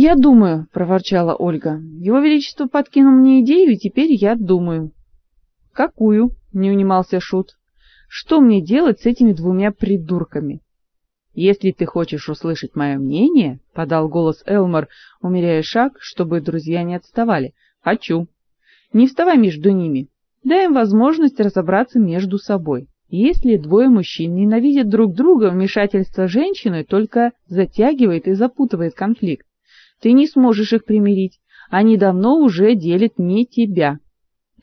Я думаю, проворчала Ольга. Его величество подкинул мне идею, и теперь я думаю. Какую? не унимался шут. Что мне делать с этими двумя придурками? Если ты хочешь услышать мое мнение, подал голос Элмор, умеряя шаг, чтобы друзья не отставали. Хочу. Не вставай между ними. Дай им возможность разобраться между собой. Если двое мужчин ненавидят друг друга, вмешательство женщины только затягивает и запутывает конфликт. Ты не сможешь их примирить. Они давно уже делят не тебя.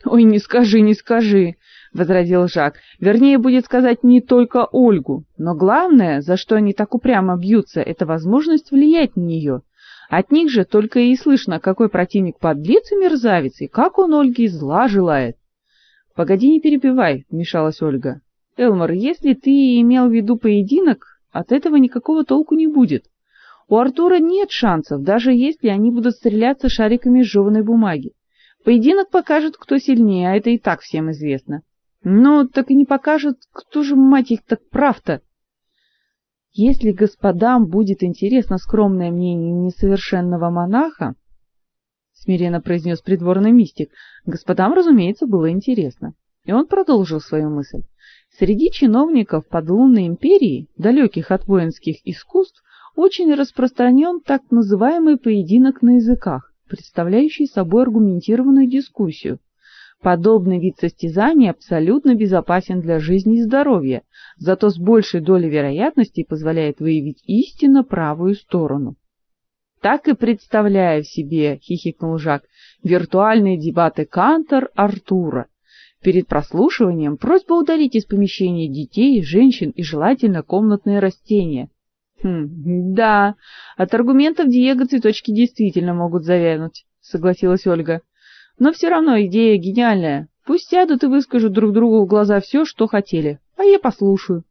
Ой, не скажи, не скажи возразил Жак. Вернее, будет сказать не только Ольгу, но главное, за что они так упрямо бьются, это возможность влиять на нее. От них же только и слышно, какой противник подлец и мерзавец, и как он Ольге зла желает. Погоди, не перебивай, вмешалась Ольга. Элмар, если ты имел в виду поединок, от этого никакого толку не будет. У Артура нет шансов, даже если они будут стреляться шариками жеваной бумаги. Поединок покажет, кто сильнее, а это и так всем известно. Ну, так и не покажет, кто же, мать их, так прав-то. Если господам будет интересно скромное мнение несовершенного монаха, смиренно произнес придворный мистик, господам, разумеется, было интересно. И он продолжил свою мысль. Среди чиновников подлунной империи, далеких от воинских искусств, очень распространен так называемый поединок на языках, представляющий собой аргументированную дискуссию, Подобный вид состязания абсолютно безопасен для жизни и здоровья, зато с большей долей вероятности позволяет выявить истинно правую сторону. Так и представляю себе, хихикнул Жак, виртуальные дебаты Кантор Артура. Перед прослушиванием просьба удалить из помещения детей, женщин и желательно комнатные растения. Хм, да, от аргументов Диего цветочки действительно могут завянуть, согласилась Ольга. Но все равно идея гениальная. Пусть сядут и выскажут друг другу в глаза все, что хотели, а я послушаю.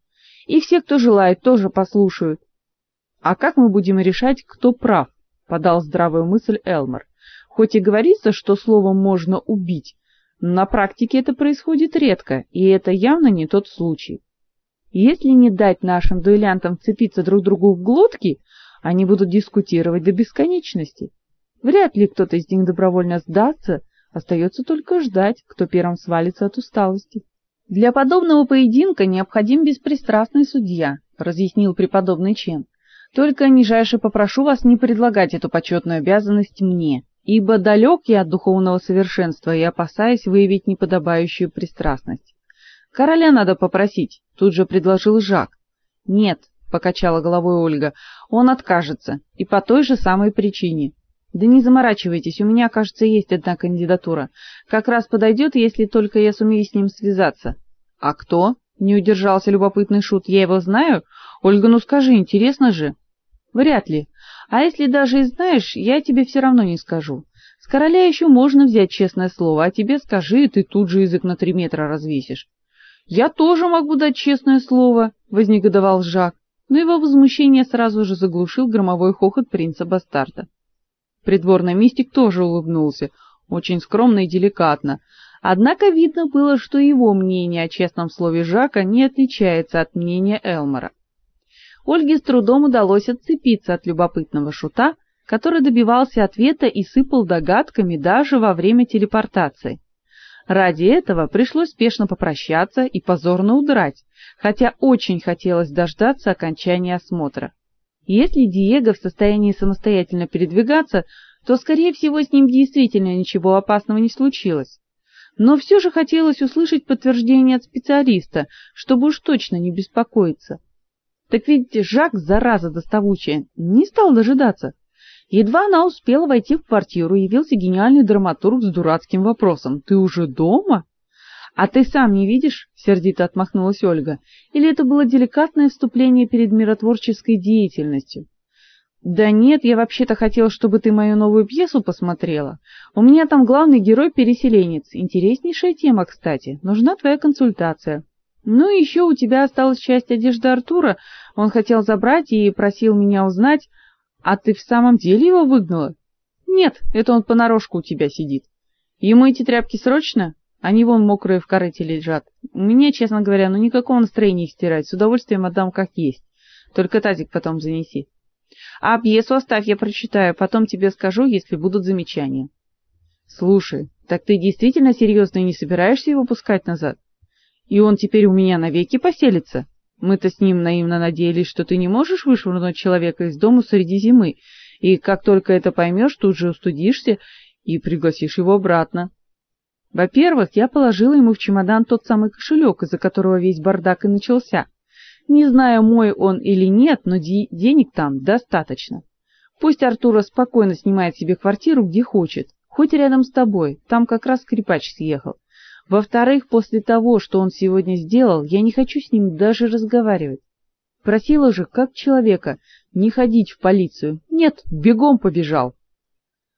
И все, кто желает, тоже послушают. А как мы будем решать, кто прав? подал здравую мысль Элмор. Хоть и говорится, что словом можно убить, на практике это происходит редко, и это явно не тот случай. Если не дать нашим дуэлянтам вцепиться друг другу в глотки, они будут дискутировать до бесконечности. Вряд ли кто-то из них добровольно сдастся Остается только ждать, кто первым свалится от усталости. Для подобного поединка необходим беспристрастный судья, разъяснил преподобный Чен. Только нижайше попрошу вас не предлагать эту почетную обязанность мне, ибо далек я от духовного совершенства и опасаюсь выявить неподобающую пристрастность. Короля надо попросить, тут же предложил Жак. Нет, покачала головой Ольга. Он откажется, и по той же самой причине. Да не заморачивайтесь, у меня, кажется, есть одна кандидатура. Как раз подойдет, если только я сумею с ним связаться. А кто? Не удержался любопытный шут. Я его знаю? Ольга, ну скажи, интересно же. Вряд ли. А если даже и знаешь, я тебе все равно не скажу. С короля еще можно взять честное слово, а тебе скажи, и ты тут же язык на три метра развесишь. Я тоже могу дать честное слово, вознегодовал Жак, но его возмущение сразу же заглушил громовой хохот принца Бастарда. Придворный мистик тоже улыбнулся, очень скромно и деликатно. Однако видно было, что его мнение о честном слове Жака не отличается от мнения Элмора. Ольге с трудом удалось отцепиться от любопытного шута, который добивался ответа и сыпал догадками даже во время телепортации. Ради этого пришлось спешно попрощаться и позорно удрать, хотя очень хотелось дождаться окончания осмотра. Если Диего в состоянии самостоятельно передвигаться, то скорее всего с ним действительно ничего опасного не случилось. Но все же хотелось услышать подтверждение от специалиста, чтобы уж точно не беспокоиться. Так ведь Жак, зараза доставучая, не стал дожидаться. Едва она успела войти в квартиру, явился гениальный драматург с дурацким вопросом: "Ты уже дома?" А ты сам не видишь? сердито отмахнулась Ольга. Или это было деликатное вступление перед миротворческой деятельностью? Да нет, я вообще-то хотел, чтобы ты мою новую пьесу посмотрела. У меня там главный герой переселенец. Интереснейшая тема, кстати. Нужна твоя консультация. Ну и еще у тебя осталась часть одежды Артура. Он хотел забрать и просил меня узнать, а ты в самом деле его выгнала? Нет, это он понарошку у тебя сидит. Ему эти тряпки срочно? Они вон мокрые в корыте лежат. Меня, честно говоря, ну никакого настроения их стирать. С удовольствием отдам как есть. Только тазик потом занеси. А пьесу оставь, я прочитаю, потом тебе скажу, если будут замечания. Слушай, так ты действительно серьезно и не собираешься его пускать назад? И он теперь у меня навеки поселится? Мы-то с ним наивно надеялись, что ты не можешь вышвырнуть человека из дома среди зимы, и как только это поймешь, тут же устудишься и пригласишь его обратно. Во-первых, я положила ему в чемодан тот самый кошелек, из-за которого весь бардак и начался. Не знаю, мой он или нет, но де денег там достаточно. Пусть Артура спокойно снимает себе квартиру, где хочет, хоть рядом с тобой, там как раз скрипач съехал. Во-вторых, после того, что он сегодня сделал, я не хочу с ним даже разговаривать. Просила же, как человека, не ходить в полицию. Нет, бегом побежал.